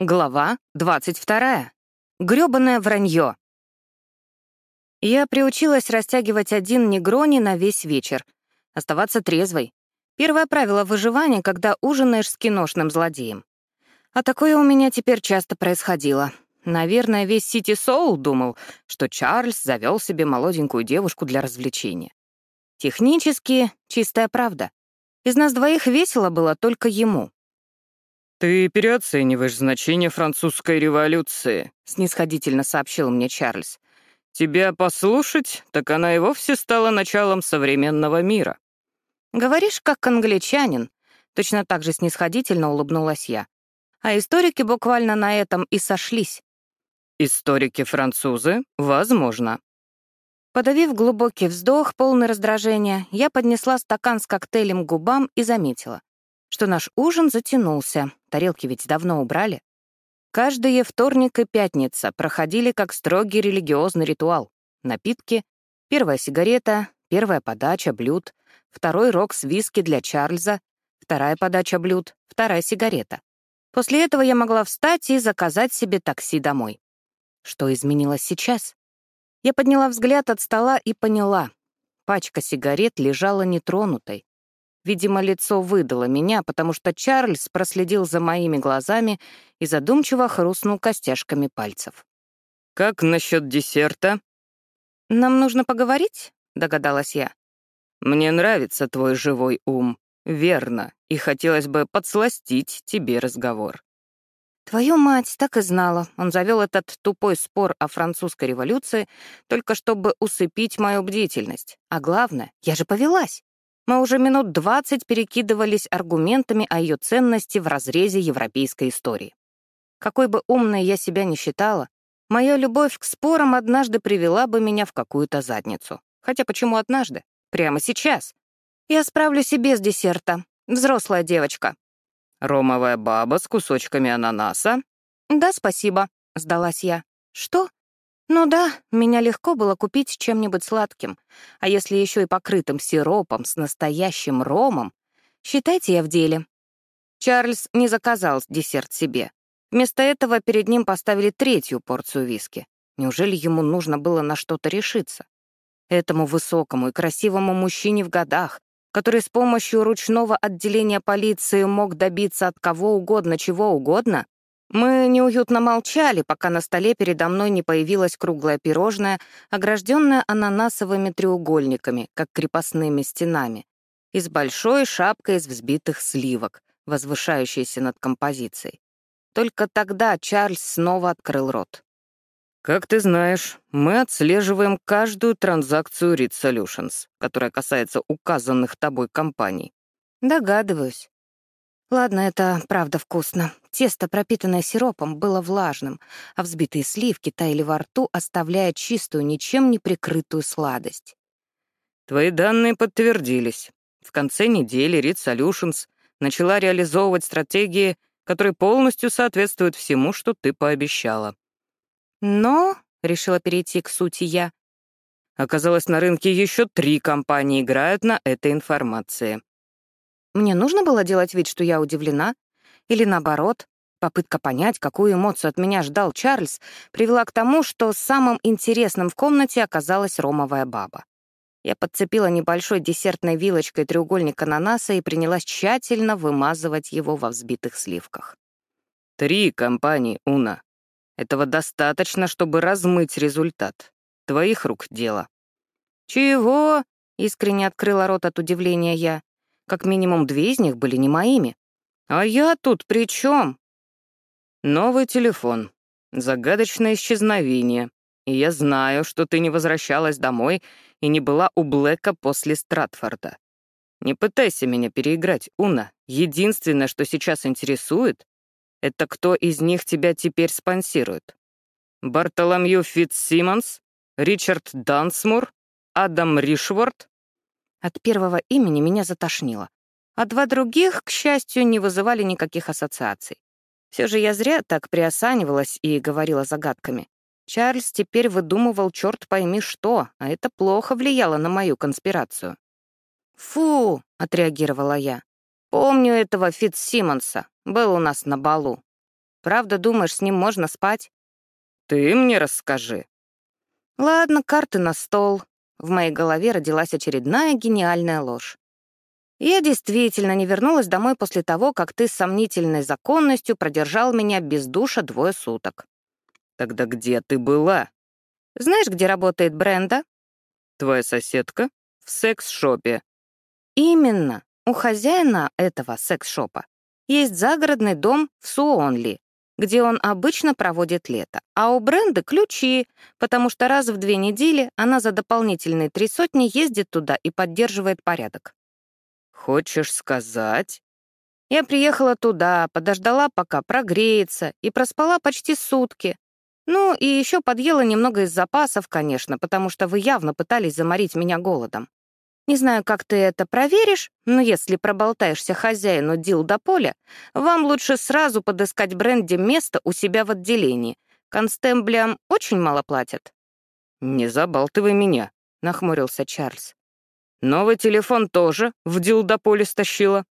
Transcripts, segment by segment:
Глава 22. Грёбаное вранье. Я приучилась растягивать один негрони на весь вечер. Оставаться трезвой. Первое правило выживания, когда ужинаешь с киношным злодеем. А такое у меня теперь часто происходило. Наверное, весь Сити Соул думал, что Чарльз завел себе молоденькую девушку для развлечения. Технически чистая правда. Из нас двоих весело было только ему. «Ты переоцениваешь значение французской революции», — снисходительно сообщил мне Чарльз. «Тебя послушать, так она и вовсе стала началом современного мира». «Говоришь, как англичанин», — точно так же снисходительно улыбнулась я. А историки буквально на этом и сошлись. «Историки-французы? Возможно». Подавив глубокий вздох, полный раздражения, я поднесла стакан с коктейлем к губам и заметила что наш ужин затянулся, тарелки ведь давно убрали. Каждые вторник и пятница проходили как строгий религиозный ритуал. Напитки, первая сигарета, первая подача блюд, второй рог с виски для Чарльза, вторая подача блюд, вторая сигарета. После этого я могла встать и заказать себе такси домой. Что изменилось сейчас? Я подняла взгляд от стола и поняла. Пачка сигарет лежала нетронутой. Видимо, лицо выдало меня, потому что Чарльз проследил за моими глазами и задумчиво хрустнул костяшками пальцев. «Как насчет десерта?» «Нам нужно поговорить?» — догадалась я. «Мне нравится твой живой ум. Верно. И хотелось бы подсластить тебе разговор». Твою мать, так и знала. Он завел этот тупой спор о французской революции, только чтобы усыпить мою бдительность. А главное, я же повелась. Мы уже минут двадцать перекидывались аргументами о ее ценности в разрезе европейской истории. Какой бы умной я себя ни считала, моя любовь к спорам однажды привела бы меня в какую-то задницу. Хотя почему однажды? Прямо сейчас. Я справлюсь и без десерта. Взрослая девочка. «Ромовая баба с кусочками ананаса?» «Да, спасибо», — сдалась я. «Что?» Ну да, меня легко было купить чем-нибудь сладким, а если еще и покрытым сиропом с настоящим ромом, считайте я в деле. Чарльз не заказал десерт себе. Вместо этого перед ним поставили третью порцию виски. Неужели ему нужно было на что-то решиться? Этому высокому и красивому мужчине в годах, который с помощью ручного отделения полиции мог добиться от кого угодно чего угодно, мы неуютно молчали, пока на столе передо мной не появилось круглое пирожное, огражденное ананасовыми треугольниками, как крепостными стенами, и с большой шапкой из взбитых сливок, возвышающейся над композицией. Только тогда Чарльз снова открыл рот. «Как ты знаешь, мы отслеживаем каждую транзакцию Read Solutions, которая касается указанных тобой компаний». «Догадываюсь. Ладно, это правда вкусно. Тесто, пропитанное сиропом, было влажным, а взбитые сливки таяли во рту, оставляя чистую, ничем не прикрытую сладость. Твои данные подтвердились. В конце недели Read Solutions начала реализовывать стратегии, которые полностью соответствуют всему, что ты пообещала. Но, — решила перейти к сути я, оказалось, на рынке еще три компании играют на этой информации. Мне нужно было делать вид, что я удивлена? Или наоборот, попытка понять, какую эмоцию от меня ждал Чарльз, привела к тому, что самым интересным в комнате оказалась ромовая баба. Я подцепила небольшой десертной вилочкой треугольник ананаса и принялась тщательно вымазывать его во взбитых сливках. «Три компании, Уна. Этого достаточно, чтобы размыть результат. Твоих рук дело». «Чего?» — искренне открыла рот от удивления я. Как минимум две из них были не моими. А я тут при чем? Новый телефон. Загадочное исчезновение. И я знаю, что ты не возвращалась домой и не была у Блэка после Стратфорда. Не пытайся меня переиграть, Уна. Единственное, что сейчас интересует, это кто из них тебя теперь спонсирует. Бартоломью Фитцсимонс, Ричард Дансмур, Адам Ришворд от первого имени меня затошнило, а два других, к счастью, не вызывали никаких ассоциаций. Все же я зря так приосанивалась и говорила загадками. Чарльз теперь выдумывал черт пойми что, а это плохо влияло на мою конспирацию. «Фу!» — отреагировала я. «Помню этого Фитц Симмонса. Был у нас на балу». Правда, думаешь, с ним можно спать? Ты мне расскажи. Ладно, карты на стол. В моей голове родилась очередная гениальная ложь. Я действительно не вернулась домой после того, как ты с сомнительной законностью продержал меня без душа двое суток. Тогда где ты была? Знаешь, где работает Бренда? Твоя соседка? В секс-шопе. Именно. У хозяина этого секс-шопа есть загородный дом в Суонли, где он обычно проводит лето, а у Бренды ключи, потому что раз в две недели она за дополнительные три сотни ездит туда и поддерживает порядок. «Хочешь сказать?» Я приехала туда, подождала, пока прогреется, и проспала почти сутки. Ну, и еще подъела немного из запасов, конечно, потому что вы явно пытались заморить меня голодом. Не знаю, как ты это проверишь, но если проболтаешься хозяину дил до поля, вам лучше сразу подыскать бренде место у себя в отделении. Констемблям очень мало платят». «Не забалтывай меня», — нахмурился Чарльз. «Новый телефон тоже в дил до поля стащила».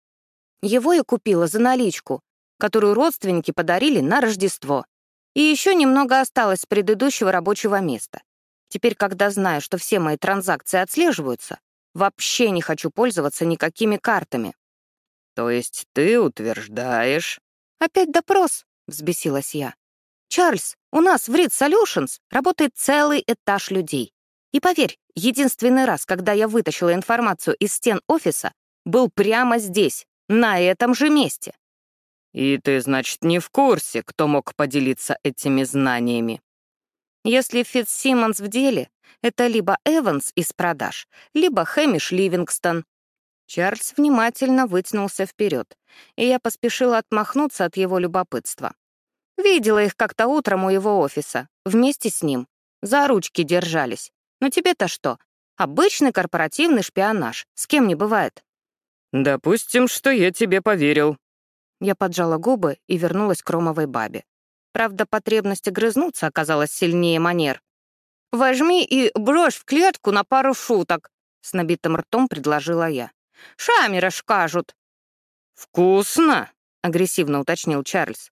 Его я купила за наличку, которую родственники подарили на Рождество. И еще немного осталось с предыдущего рабочего места. Теперь, когда знаю, что все мои транзакции отслеживаются, Вообще не хочу пользоваться никакими картами». «То есть ты утверждаешь...» «Опять допрос», — взбесилась я. «Чарльз, у нас в Read Solutions работает целый этаж людей. И поверь, единственный раз, когда я вытащила информацию из стен офиса, был прямо здесь, на этом же месте». «И ты, значит, не в курсе, кто мог поделиться этими знаниями?» Если Фитц-Симмонс в деле, это либо Эванс из продаж, либо Хэмиш Ливингстон. Чарльз внимательно вытянулся вперед, и я поспешила отмахнуться от его любопытства. Видела их как-то утром у его офиса, вместе с ним. За ручки держались. Но тебе-то что? Обычный корпоративный шпионаж. С кем не бывает. «Допустим, что я тебе поверил». Я поджала губы и вернулась к Ромовой бабе. Правда, потребность огрызнуться оказалась сильнее манер. «Возьми и брошь в клетку на пару шуток», — с набитым ртом предложила я. «Шами расскажут». «Вкусно», — агрессивно уточнил Чарльз.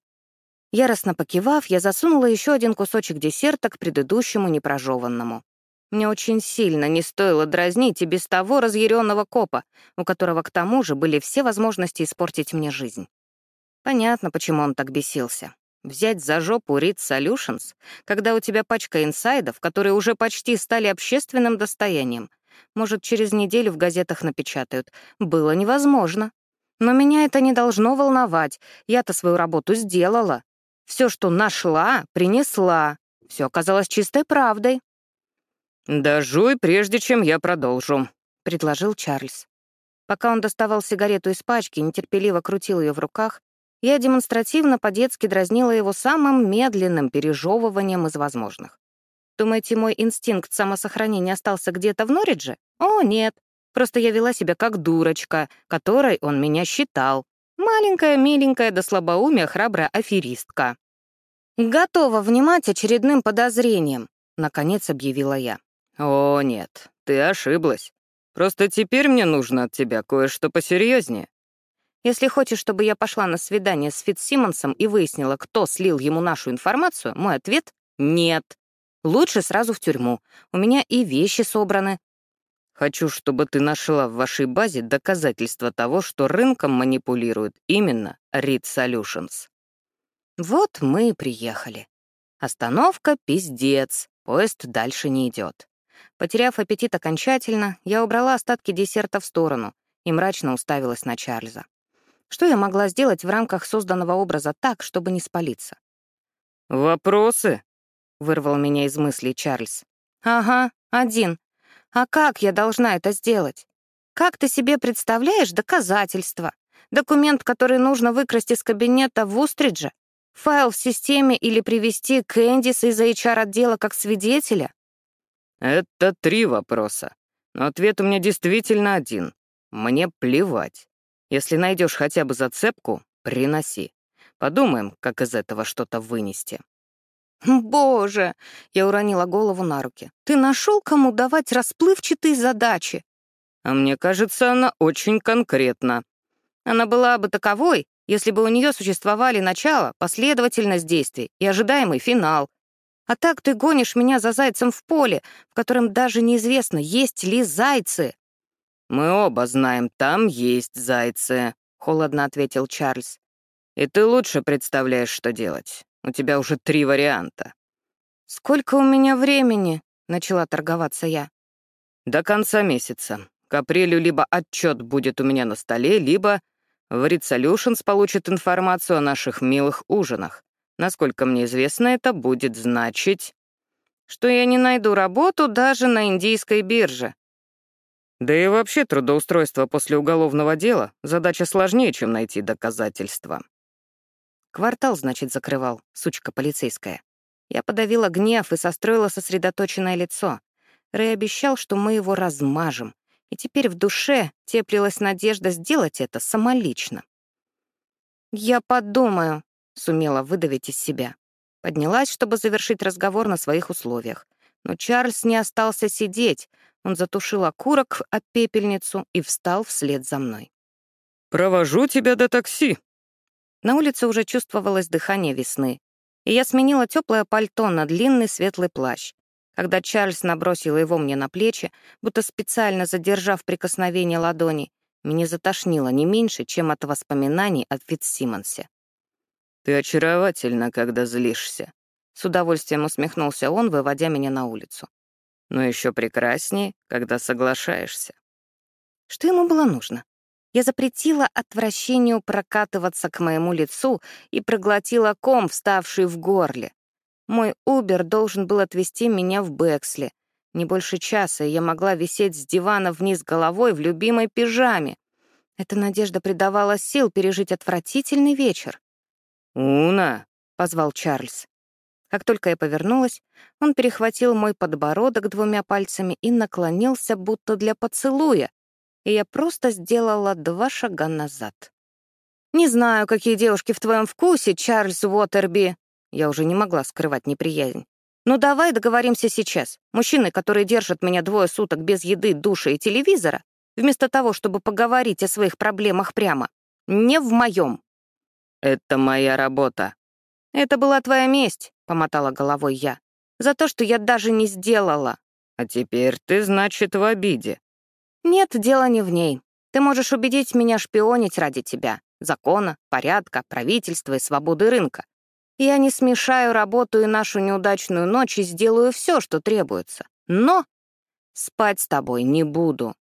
Яростно покивав, я засунула еще один кусочек десерта к предыдущему непрожеванному. Мне очень сильно не стоило дразнить и без того разъяренного копа, у которого к тому же были все возможности испортить мне жизнь. Понятно, почему он так бесился. Взять за жопу Read Solutions, когда у тебя пачка инсайдов, которые уже почти стали общественным достоянием. Может, через неделю в газетах напечатают. Было невозможно. Но меня это не должно волновать. Я-то свою работу сделала. Все, что нашла, принесла. Все оказалось чистой правдой. «Дожуй, прежде чем я продолжу», — предложил Чарльз. Пока он доставал сигарету из пачки, нетерпеливо крутил ее в руках, я демонстративно по-детски дразнила его самым медленным пережевыванием из возможных. Думаете, мой инстинкт самосохранения остался где-то в Норридже? О, нет. Просто я вела себя как дурочка, которой он меня считал. Маленькая, миленькая, до слабоумия храбрая аферистка. «Готова внимать очередным подозрением», — наконец объявила я. «О, нет, ты ошиблась. Просто теперь мне нужно от тебя кое-что посерьезнее. Если хочешь, чтобы я пошла на свидание с Фитцсимонсом и выяснила, кто слил ему нашу информацию, мой ответ — нет. Лучше сразу в тюрьму. У меня и вещи собраны. Хочу, чтобы ты нашла в вашей базе доказательства того, что рынком манипулирует именно Read Solutions. Вот мы и приехали. Остановка — пиздец. Поезд дальше не идет. Потеряв аппетит окончательно, я убрала остатки десерта в сторону и мрачно уставилась на Чарльза. Что я могла сделать в рамках созданного образа так, чтобы не спалиться? «Вопросы?» — вырвал меня из мыслей Чарльз. «Ага, один. А как я должна это сделать? Как ты себе представляешь доказательства? Документ, который нужно выкрасть из кабинета в Устридже? Файл в системе или привести Кэндис из HR-отдела как свидетеля?» «Это три вопроса. Но ответ у меня действительно один. Мне плевать. Если найдешь хотя бы зацепку, приноси. Подумаем, как из этого что-то вынести». «Боже!» — я уронила голову на руки. «Ты нашел, кому давать расплывчатые задачи?» «А мне кажется, она очень конкретна». «Она была бы таковой, если бы у нее существовали начало, последовательность действий и ожидаемый финал. А так ты гонишь меня за зайцем в поле, в котором даже неизвестно, есть ли зайцы. «Мы оба знаем, там есть зайцы», — холодно ответил Чарльз. «И ты лучше представляешь, что делать. У тебя уже три варианта». «Сколько у меня времени?» — начала торговаться я. «До конца месяца. К апрелю либо отчет будет у меня на столе, либо в Read Solutions получит информацию о наших милых ужинах. Насколько мне известно, это будет значить, что я не найду работу даже на индийской бирже. Да и вообще трудоустройство после уголовного дела — задача сложнее, чем найти доказательства. Квартал, значит, закрывал, сучка полицейская. Я подавила гнев и состроила сосредоточенное лицо. Рэй обещал, что мы его размажем, и теперь в душе теплилась надежда сделать это самолично. «Я подумаю», — сумела выдавить из себя. Поднялась, чтобы завершить разговор на своих условиях. Но Чарльз не остался сидеть. Он затушил окурок о пепельницу и встал вслед за мной. «Провожу тебя до такси». На улице уже чувствовалось дыхание весны, и я сменила теплое пальто на длинный светлый плащ. Когда Чарльз набросил его мне на плечи, будто специально задержав прикосновение ладони, меня затошнило не меньше, чем от воспоминаний о Фитцсимонсе. «Ты очаровательна, когда злишься», — с удовольствием усмехнулся он, выводя меня на улицу. «Но еще прекраснее, когда соглашаешься». Что ему было нужно? Я запретила отвращению прокатываться к моему лицу и проглотила ком, вставший в горле. Мой Убер должен был отвезти меня в Бэксли. Не больше часа, я могла висеть с дивана вниз головой в любимой пижаме. Эта надежда придавала сил пережить отвратительный вечер. «Уна!» — позвал Чарльз. Как только я повернулась, он перехватил мой подбородок двумя пальцами и наклонился, будто для поцелуя, и я просто сделала два шага назад. «Не знаю, какие девушки в твоем вкусе, Чарльз Уотерби!» Я уже не могла скрывать неприязнь. «Ну давай договоримся сейчас. Мужчины, которые держат меня двое суток без еды, душа и телевизора, вместо того, чтобы поговорить о своих проблемах прямо, не в моем». «Это моя работа». «Это была твоя месть», — помотала головой я. «За то, что я даже не сделала». «А теперь ты, значит, в обиде». «Нет, дело не в ней. Ты можешь убедить меня шпионить ради тебя, закона, порядка, правительства и свободы рынка. Я не смешаю работу и нашу неудачную ночь и сделаю все, что требуется. Но спать с тобой не буду».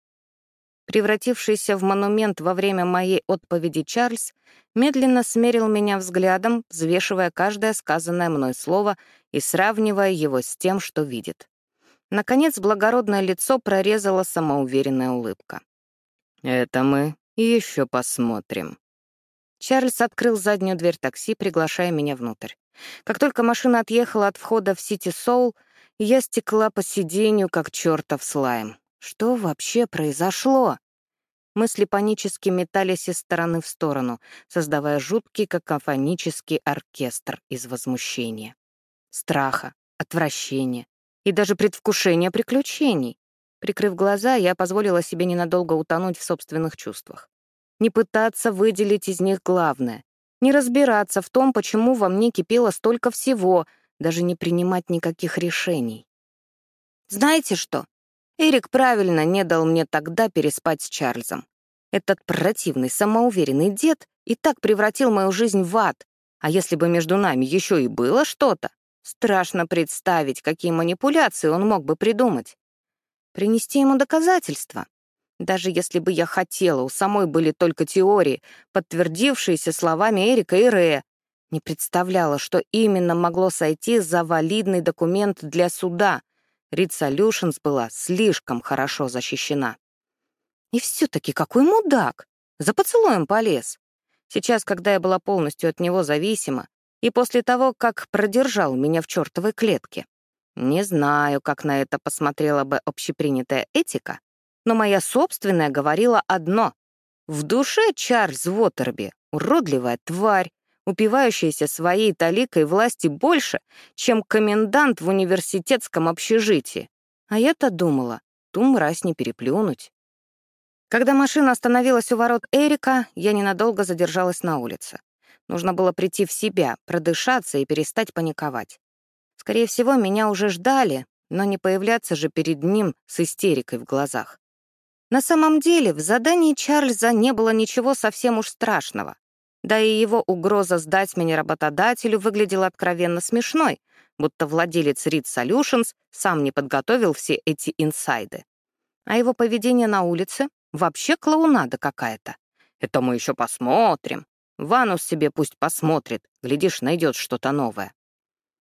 Превратившийся в монумент во время моей отповеди Чарльз медленно смерил меня взглядом, взвешивая каждое сказанное мной слово и сравнивая его с тем, что видит. Наконец, благородное лицо прорезала самоуверенная улыбка. «Это мы еще посмотрим». Чарльз открыл заднюю дверь такси, приглашая меня внутрь. Как только машина отъехала от входа в Сити Соул, я стекла по сиденью, как чертов слайм. Что вообще произошло? Мысли панически метались из стороны в сторону, создавая жуткий какофонический оркестр из возмущения, страха, отвращения, и даже предвкушение приключений. Прикрыв глаза, я позволила себе ненадолго утонуть в собственных чувствах. Не пытаться выделить из них главное. Не разбираться в том, почему во мне кипело столько всего, даже не принимать никаких решений. Знаете что? Эрик правильно не дал мне тогда переспать с Чарльзом. Этот противный, самоуверенный дед и так превратил мою жизнь в ад. А если бы между нами еще и было что-то, Страшно представить, какие манипуляции он мог бы придумать. Принести ему доказательства. Даже если бы я хотела, у самой были только теории, подтвердившиеся словами Эрика и Рея. Не представляла, что именно могло сойти за валидный документ для суда. Read Solutions была слишком хорошо защищена. И все-таки какой мудак! За поцелуем полез. Сейчас, когда я была полностью от него зависима, и после того, как продержал меня в чертовой клетке. Не знаю, как на это посмотрела бы общепринятая этика, но моя собственная говорила одно. В душе Чарльз Уотерби — уродливая тварь, упивающаяся своей таликой власти больше, чем комендант в университетском общежитии. А я-то думала, ту мразь не переплюнуть. Когда машина остановилась у ворот Эрика, я ненадолго задержалась на улице. Нужно было прийти в себя, продышаться и перестать паниковать. Скорее всего, меня уже ждали, но не появляться же перед ним с истерикой в глазах. На самом деле, в задании Чарльза не было ничего совсем уж страшного. Да и его угроза сдать меня работодателю выглядела откровенно смешной, будто владелец Reed Solutions сам не подготовил все эти инсайды. А его поведение на улице Вообще клоунада какая-то. Это мы еще посмотрим. Ванус себе пусть посмотрит, глядишь, найдет что-то новое.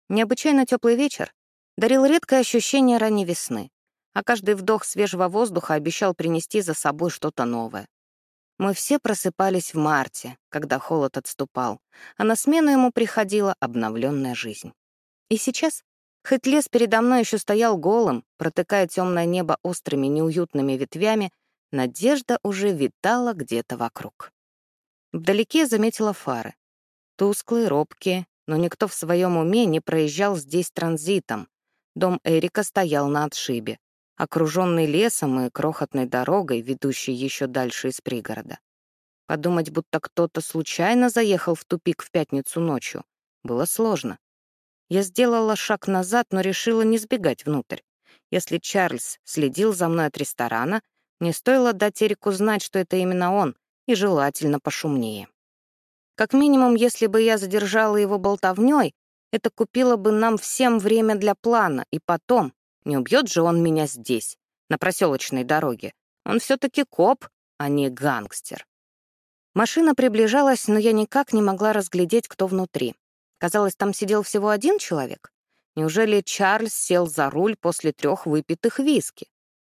Необычайно теплый вечер дарил редкое ощущение ранней весны, а каждый вдох свежего воздуха обещал принести за собой что-то новое. Мы все просыпались в марте, когда холод отступал, а на смену ему приходила обновленная жизнь. И сейчас, хоть лес передо мной еще стоял голым, протыкая темное небо острыми неуютными ветвями, Надежда уже витала где-то вокруг. Вдалеке заметила фары. Тусклые, робкие, но никто в своем уме не проезжал здесь транзитом. Дом Эрика стоял на отшибе, окруженный лесом и крохотной дорогой, ведущей еще дальше из пригорода. Подумать, будто кто-то случайно заехал в тупик в пятницу ночью, было сложно. Я сделала шаг назад, но решила не сбегать внутрь. Если Чарльз следил за мной от ресторана, не стоило дать Эрику знать, что это именно он, и желательно пошумнее. Как минимум, если бы я задержала его болтовнёй, это купило бы нам всем время для плана, и потом, не убьет же он меня здесь, на проселочной дороге. Он все-таки коп, а не гангстер. Машина приближалась, но я никак не могла разглядеть, кто внутри. Казалось, там сидел всего один человек. Неужели Чарльз сел за руль после трех выпитых виски?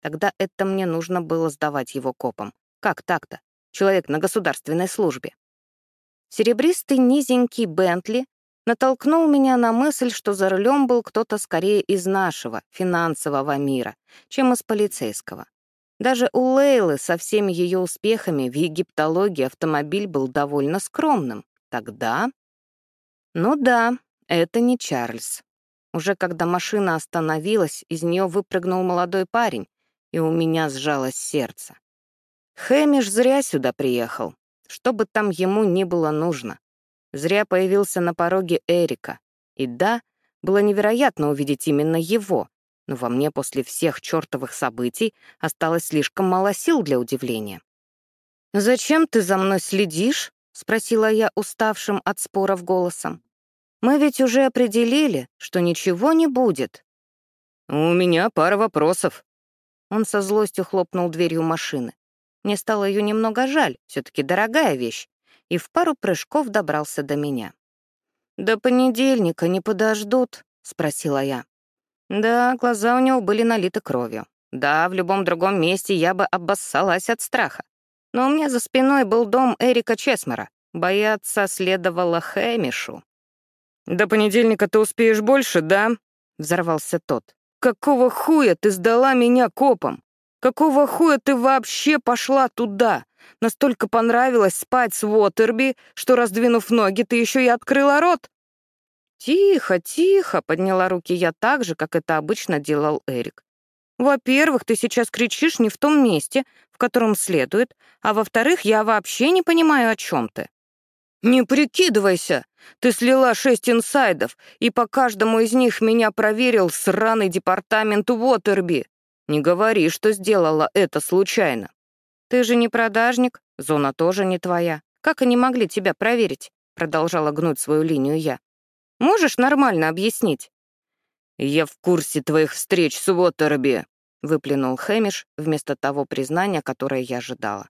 Тогда это мне нужно было сдавать его копам. Как так-то? Человек на государственной службе. Серебристый низенький Бентли натолкнул меня на мысль, что за рулем был кто-то скорее из нашего, финансового мира, чем из полицейского. Даже у Лейлы со всеми ее успехами в египтологии автомобиль был довольно скромным. Тогда... Ну да, это не Чарльз. Уже когда машина остановилась, из нее выпрыгнул молодой парень, и у меня сжалось сердце. Хэмиш зря сюда приехал, что бы там ему ни было нужно. Зря появился на пороге Эрика. И да, было невероятно увидеть именно его, но во мне после всех чертовых событий осталось слишком мало сил для удивления. «Зачем ты за мной следишь?» — спросила я уставшим от споров голосом. «Мы ведь уже определили, что ничего не будет». «У меня пара вопросов», он со злостью хлопнул дверью машины. Мне стало ее немного жаль, все таки дорогая вещь, и в пару прыжков добрался до меня. «До понедельника не подождут?» — спросила я. Да, глаза у него были налиты кровью. Да, в любом другом месте я бы обоссалась от страха. Но у меня за спиной был дом Эрика Чесмера. Бояться следовало Хэмишу. «До понедельника ты успеешь больше, да?» — взорвался тот. Какого хуя ты сдала меня копам? Какого хуя ты вообще пошла туда? Настолько понравилось спать с Уотерби, что, раздвинув ноги, ты еще и открыла рот?» «Тихо, тихо», — подняла руки я так же, как это обычно делал Эрик. «Во-первых, ты сейчас кричишь не в том месте, в котором следует, а во-вторых, я вообще не понимаю, о чем ты». «Не прикидывайся! Ты слила шесть инсайдов, и по каждому из них меня проверил сраный департамент Уотерби. Не говори, что сделала это случайно». «Ты же не продажник, зона тоже не твоя. Как они могли тебя проверить?» Продолжала гнуть свою линию я. «Можешь нормально объяснить?» «Я в курсе твоих встреч с Уотерби», — выплюнул Хэмиш вместо того признания, которое я ожидала.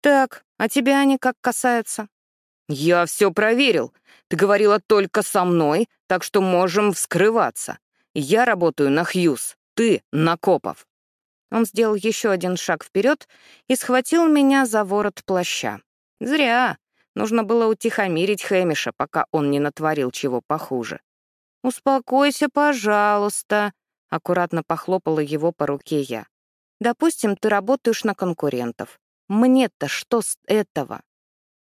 «Так, а тебя они как касаются?» «Я все проверил. Ты говорила только со мной, так что можем вскрываться. Я работаю на Хьюз, ты — на Копов». Он сделал еще один шаг вперед и схватил меня за ворот плаща. Зря. Нужно было утихомирить Хэмиша, пока он не натворил чего похуже. «Успокойся, пожалуйста», — аккуратно похлопала его по руке я. «Допустим, ты работаешь на конкурентов. Мне-то что с этого?»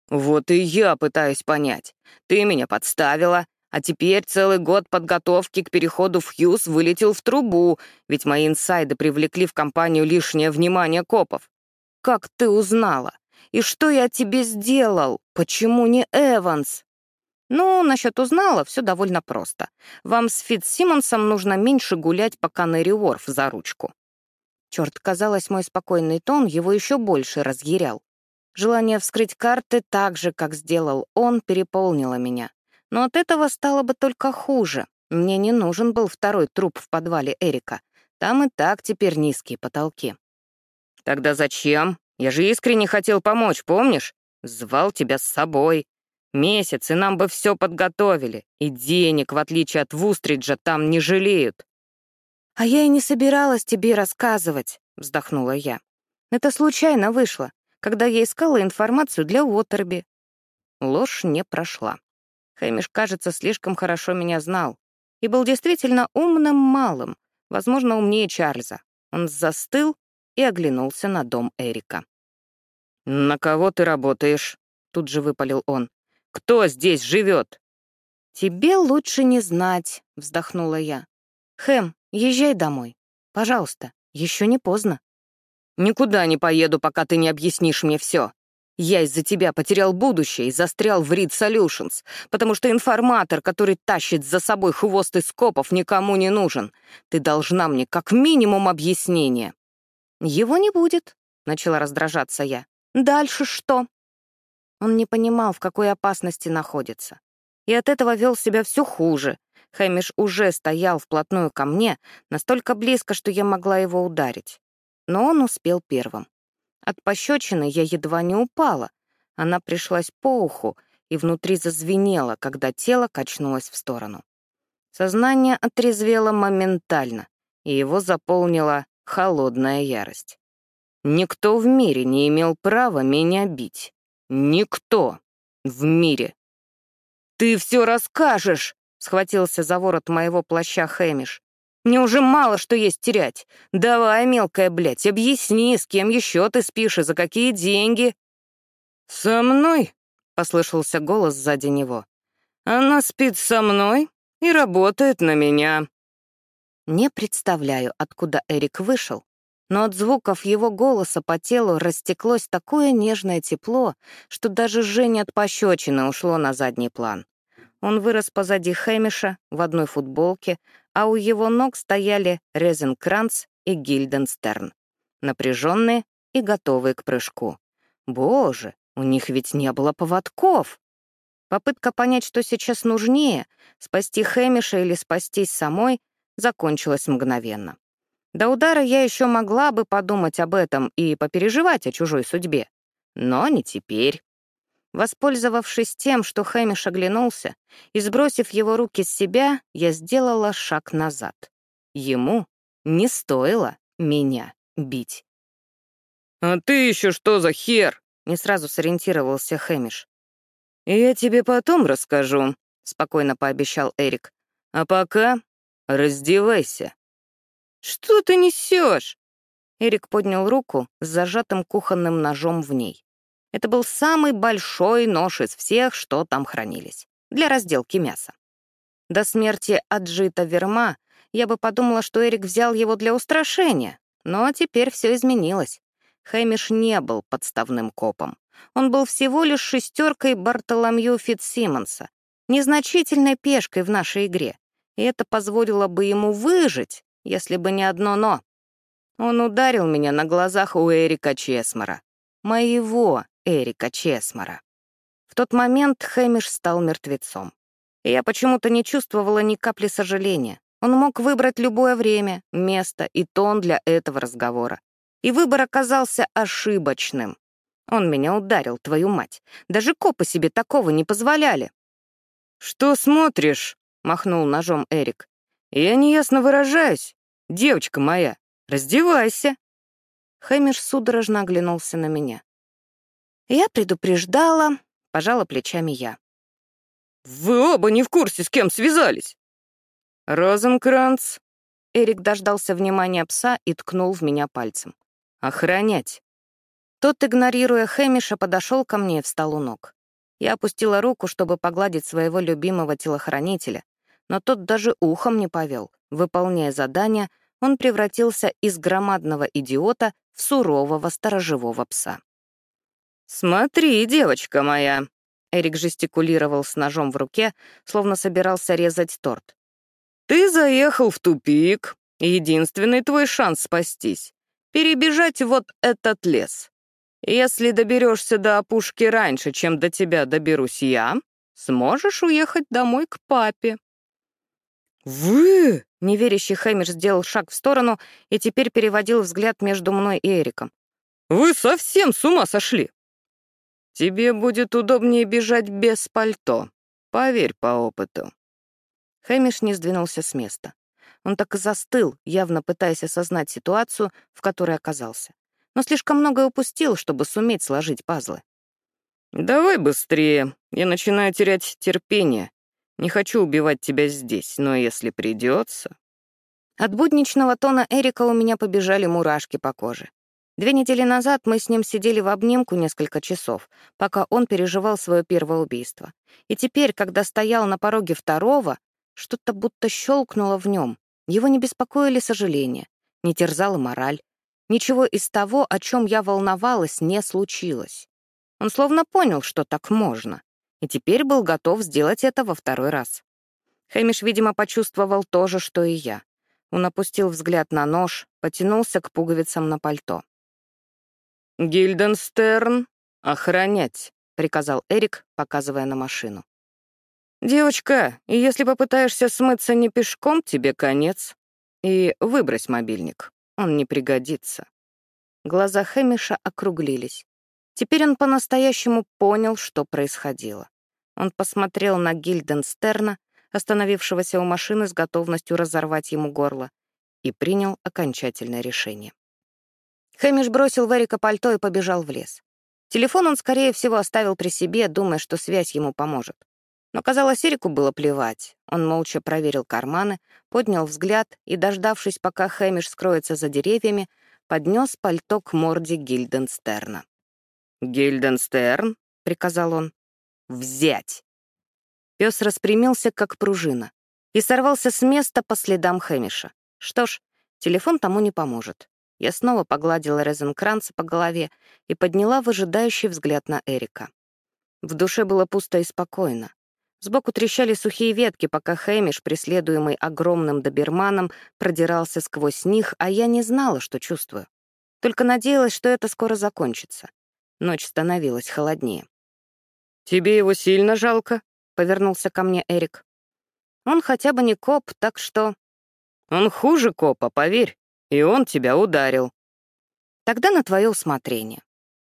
«Вот и я пытаюсь понять. Ты меня подставила, а теперь целый год подготовки к переходу в Хьюз вылетел в трубу, ведь мои инсайды привлекли в компанию лишнее внимание копов. как ты узнала? И что я тебе сделал? Почему не Эванс?» Ну, насчет узнала, все довольно просто. Вам с Фит Симмонсом нужно меньше гулять по Канэри Уорф за ручку. Черт, казалось, мой спокойный тон его еще больше разъярял. Желание вскрыть карты так же, как сделал он, переполнило меня. Но от этого стало бы только хуже. Мне не нужен был второй труп в подвале Эрика. Там и так теперь низкие потолки. «Тогда зачем? Я же искренне хотел помочь, помнишь? Звал тебя с собой. Месяц, и нам бы все подготовили. И денег, в отличие от Вустриджа, там не жалеют. «А я и не собиралась тебе рассказывать», — вздохнула я. «Это случайно вышло, когда я искала информацию для Уотерби». Ложь не прошла. Хэмиш, кажется, слишком хорошо меня знал и был действительно умным малым, возможно, умнее Чарльза. Он застыл и оглянулся на дом Эрика. «На кого ты работаешь?» — тут же выпалил он. «Кто здесь живет?» «Тебе лучше не знать», — вздохнула я. «Хэм, езжай домой. Пожалуйста, еще не поздно». «Никуда не поеду, пока ты не объяснишь мне все. Я из-за тебя потерял будущее и застрял в Reed Solutions, потому что информатор, который тащит за собой хвост из копов, никому не нужен. Ты должна мне как минимум объяснение». «Его не будет», — начала раздражаться я. «Дальше что?» Он не понимал, в какой опасности находится. И от этого вел себя все хуже, Хэмиш уже стоял вплотную ко мне, настолько близко, что я могла его ударить. Но он успел первым. От пощечины я едва не упала. Она пришлась по уху и внутри зазвенела, когда тело качнулось в сторону. Сознание отрезвело моментально, и его заполнила холодная ярость. Никто в мире не имел права меня бить. Никто в мире. «Ты все расскажешь!» Схватился за ворот моего плаща Хэмиш. «Мне уже мало что есть терять. Давай, мелкая, блядь, объясни, с кем еще ты спишь и за какие деньги?» «Со мной?» — послышался голос сзади него. «Она спит со мной и работает на меня». Не представляю, откуда Эрик вышел, но от звуков его голоса по телу растеклось такое нежное тепло, что даже Женя от пощечины ушло на задний план. Он вырос позади Хэмиша в одной футболке, а у его ног стояли Резенкранц и Гильденстерн, напряженные и готовые к прыжку. Боже, у них ведь не было поводков. Попытка понять, что сейчас нужнее, спасти Хэмиша или спастись самой, закончилась мгновенно. До удара я еще могла бы подумать об этом и попереживать о чужой судьбе. Но не теперь. Воспользовавшись тем, что Хэмиш оглянулся, и сбросив его руки с себя, я сделала шаг назад. Ему не стоило меня бить. «А ты еще что за хер?» — не сразу сориентировался Хэмиш. «Я тебе потом расскажу», — спокойно пообещал Эрик. «А пока раздевайся». «Что ты несешь?» Эрик поднял руку с зажатым кухонным ножом в ней. Это был самый большой нож из всех, что там хранились, для разделки мяса. До смерти Аджита Верма я бы подумала, что Эрик взял его для устрашения, но теперь все изменилось. Хэмиш не был подставным копом. Он был всего лишь шестеркой Бартоломью Фитсимонса, незначительной пешкой в нашей игре, и это позволило бы ему выжить, если бы не одно «но». Он ударил меня на глазах у Эрика Чесмара. Моего Эрика Чесмара. В тот момент Хэмиш стал мертвецом. Я почему-то не чувствовала ни капли сожаления. Он мог выбрать любое время, место и тон для этого разговора. И выбор оказался ошибочным. Он меня ударил, твою мать. Даже копы себе такого не позволяли. «Что смотришь?» — махнул ножом Эрик. «Я неясно выражаюсь. Девочка моя, раздевайся». Хэмиш судорожно оглянулся на меня. Я предупреждала, пожала плечами я. «Вы оба не в курсе, с кем связались!» «Розенкранц!» Эрик дождался внимания пса и ткнул в меня пальцем. «Охранять!» Тот, игнорируя Хэмиша, подошел ко мне и встал у ног. Я опустила руку, чтобы погладить своего любимого телохранителя, но тот даже ухом не повел. Выполняя задание, он превратился из громадного идиота в сурового сторожевого пса. «Смотри, девочка моя!» Эрик жестикулировал с ножом в руке, словно собирался резать торт. «Ты заехал в тупик. Единственный твой шанс спастись — перебежать вот этот лес. Если доберешься до опушки раньше, чем до тебя доберусь я, сможешь уехать домой к папе». «Вы?» — неверящий Хэмиш сделал шаг в сторону и теперь переводил взгляд между мной и Эриком. «Вы совсем с ума сошли!» «Тебе будет удобнее бежать без пальто, поверь по опыту». Хэмиш не сдвинулся с места. Он так и застыл, явно пытаясь осознать ситуацию, в которой оказался. Но слишком многое упустил, чтобы суметь сложить пазлы. «Давай быстрее, я начинаю терять терпение. Не хочу убивать тебя здесь, но если придется...» От будничного тона Эрика у меня побежали мурашки по коже. Две недели назад мы с ним сидели в обнимку несколько часов, пока он переживал свое первое убийство. И теперь, когда стоял на пороге второго, что-то будто щелкнуло в нем. Его не беспокоили сожаления, не терзала мораль. Ничего из того, о чем я волновалась, не случилось. Он словно понял, что так можно, и теперь был готов сделать это во второй раз. Хэмиш, видимо, почувствовал то же, что и я. Он опустил взгляд на нож, потянулся к пуговицам на пальто. «Гильденстерн, охранять», — приказал Эрик, показывая на машину. «Девочка, если попытаешься смыться не пешком, тебе конец. И выбрось мобильник, он не пригодится». Глаза Хэмиша округлились. Теперь он по-настоящему понял, что происходило. Он посмотрел на Гильденстерна, остановившегося у машины с готовностью разорвать ему горло, и принял окончательное решение. Хэмиш бросил в Эрика пальто и побежал в лес. Телефон он, скорее всего, оставил при себе, думая, что связь ему поможет. Но, казалось, Эрику было плевать. Он молча проверил карманы, поднял взгляд и, дождавшись, пока Хэмиш скроется за деревьями, поднес пальто к морде Гильденстерна. «Гильденстерн?» — приказал он. «Взять!» Пес распрямился, как пружина, и сорвался с места по следам Хэмиша. Что ж, телефон тому не поможет. Я снова погладила Резенкранца по голове и подняла выжидающий взгляд на Эрика. В душе было пусто и спокойно. Сбоку трещали сухие ветки, пока Хэмиш, преследуемый огромным доберманом, продирался сквозь них, а я не знала, что чувствую. Только надеялась, что это скоро закончится. Ночь становилась холоднее. «Тебе его сильно жалко?» — повернулся ко мне Эрик. «Он хотя бы не коп, так что...» «Он хуже копа, поверь. И он тебя ударил. Тогда на твое усмотрение.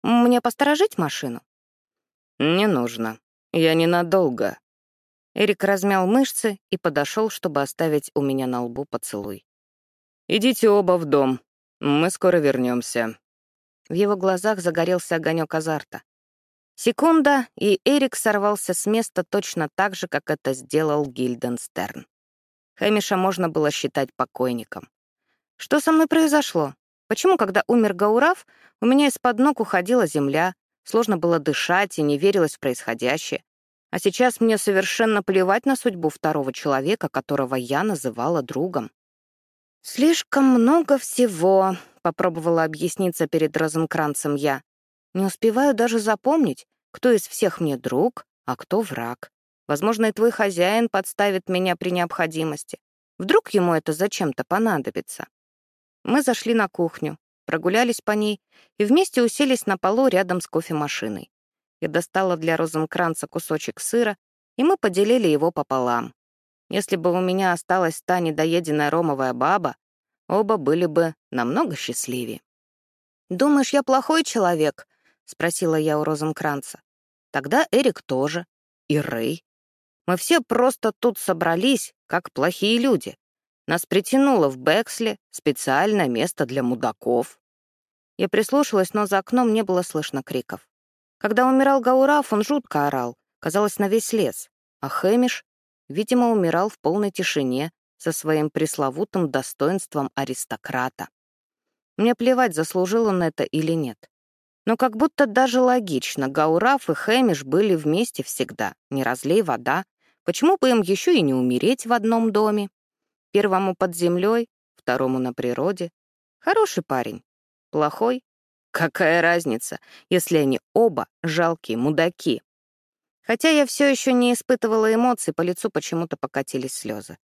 Мне посторожить машину? Не нужно. Я ненадолго. Эрик размял мышцы и подошел, чтобы оставить у меня на лбу поцелуй. «Идите оба в дом. Мы скоро вернемся. В его глазах загорелся огонек азарта. Секунда, и Эрик сорвался с места точно так же, как это сделал Гильденстерн. Хэмиша можно было считать покойником. Что со мной произошло? Почему, когда умер Гаурав, у меня из-под ног уходила земля, сложно было дышать и не верилось в происходящее? А сейчас мне совершенно плевать на судьбу второго человека, которого я называла другом. «Слишком много всего», — попробовала объясниться перед Розенкранцем я. «Не успеваю даже запомнить, кто из всех мне друг, а кто враг. Возможно, и твой хозяин подставит меня при необходимости. Вдруг ему это зачем-то понадобится?» Мы зашли на кухню, прогулялись по ней и вместе уселись на полу рядом с кофемашиной. Я достала для Розенкранца кусочек сыра, и мы поделили его пополам. Если бы у меня осталась та недоеденная ромовая баба, оба были бы намного счастливее. «Думаешь, я плохой человек?» — спросила я у Розенкранца. «Тогда Эрик тоже. И Рэй. Мы все просто тут собрались, как плохие люди. Нас притянуло в Бексле специальное место для мудаков. Я прислушалась, но за окном не было слышно криков. Когда умирал Гаураф, он жутко орал, казалось, на весь лес. А Хэмиш, видимо, умирал в полной тишине со своим пресловутым достоинством аристократа. Мне плевать, заслужил он это или нет. Но как будто даже логично, Гаураф и Хэмиш были вместе всегда, не разлей вода. Почему бы им еще и не умереть в одном доме? Первому под землей, второму на природе. Хороший парень. Плохой? Какая разница, если они оба жалкие мудаки? Хотя я все еще не испытывала эмоций, по лицу почему-то покатились слезы.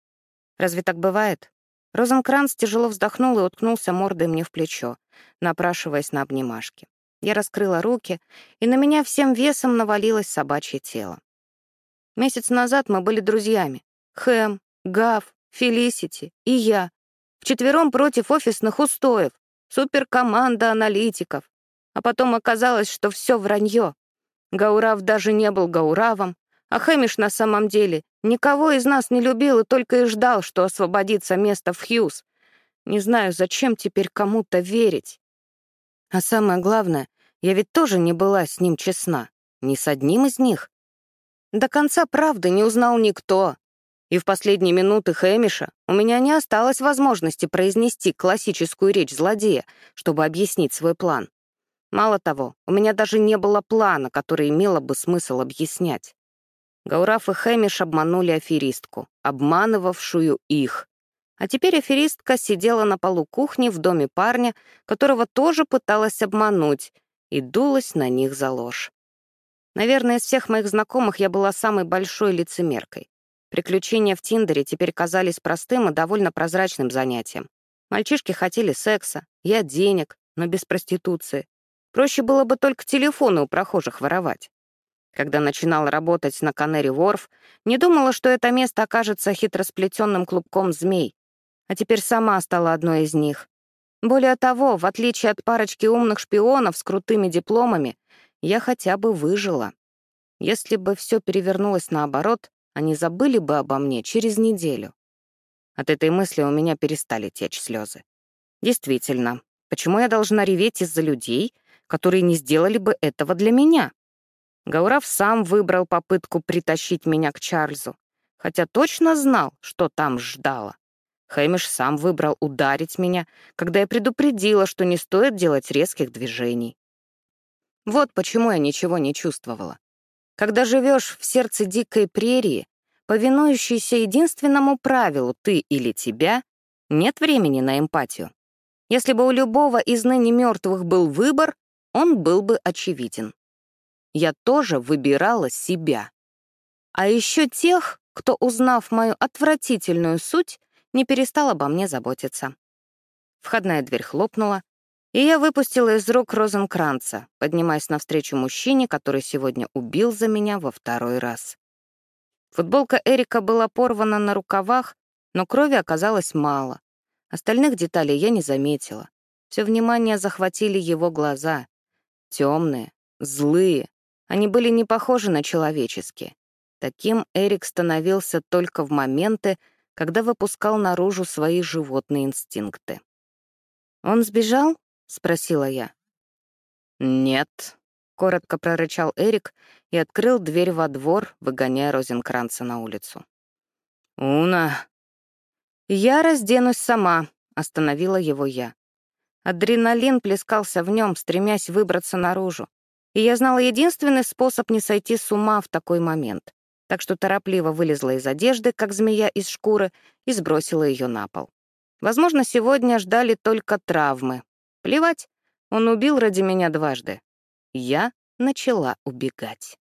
Разве так бывает? Розенкранц тяжело вздохнул и уткнулся мордой мне в плечо, напрашиваясь на обнимашки. Я раскрыла руки, и на меня всем весом навалилось собачье тело. Месяц назад мы были друзьями. Хэм, Гав, Фелисити и я. Вчетвером против офисных устоев. Суперкоманда аналитиков. А потом оказалось, что все вранье. Гаурав даже не был Гауравом, а Хэмиш на самом деле никого из нас не любил и только и ждал, что освободится место в Хьюз. Не знаю, зачем теперь кому-то верить. А самое главное, я ведь тоже не была с ним честна. Ни с одним из них. До конца правды не узнал никто. И в последние минуты Хэмиша у меня не осталось возможности произнести классическую речь злодея, чтобы объяснить свой план. Мало того, у меня даже не было плана, который имело бы смысл объяснять. Гаураф и Хэмиш обманули аферистку, обманывавшую их. А теперь аферистка сидела на полу кухни в доме парня, которого тоже пыталась обмануть, и дулась на них за ложь. Наверное, из всех моих знакомых я была самой большой лицемеркой. Приключения в Тиндере теперь казались простым и довольно прозрачным занятием. Мальчишки хотели секса, я денег, но без проституции. Проще было бы только телефоны у прохожих воровать. Когда начинала работать на Канери Ворф, не думала, что это место окажется хитросплетенным клубком змей, а теперь сама стала одной из них. Более того, в отличие от парочки умных шпионов с крутыми дипломами, я хотя бы выжила. Если бы все перевернулось наоборот, они забыли бы обо мне через неделю. От этой мысли у меня перестали течь слезы. Действительно, почему я должна реветь из-за людей, которые не сделали бы этого для меня? Гаурав сам выбрал попытку притащить меня к Чарльзу, хотя точно знал, что там ждало. Хэмиш сам выбрал ударить меня, когда я предупредила, что не стоит делать резких движений. Вот почему я ничего не чувствовала. Когда живешь в сердце дикой прерии, повинующейся единственному правилу «ты или тебя», нет времени на эмпатию. Если бы у любого из ныне мертвых был выбор, он был бы очевиден я тоже выбирала себя. А еще тех, кто, узнав мою отвратительную суть, не перестал обо мне заботиться. Входная дверь хлопнула, и я выпустила из рук Розенкранца, поднимаясь навстречу мужчине, который сегодня убил за меня во второй раз. Футболка Эрика была порвана на рукавах, но крови оказалось мало. Остальных деталей я не заметила. Все внимание захватили его глаза. Темные, злые, они были не похожи на человеческие. Таким Эрик становился только в моменты, когда выпускал наружу свои животные инстинкты. «Он сбежал?» — спросила я. «Нет», — коротко прорычал Эрик и открыл дверь во двор, выгоняя Розенкранца на улицу. «Уна!» «Я разденусь сама», — остановила его я. Адреналин плескался в нем, стремясь выбраться наружу и я знала единственный способ не сойти с ума в такой момент, так что торопливо вылезла из одежды, как змея из шкуры, и сбросила ее на пол. Возможно, сегодня ждали только травмы. Плевать, он убил ради меня дважды. Я начала убегать.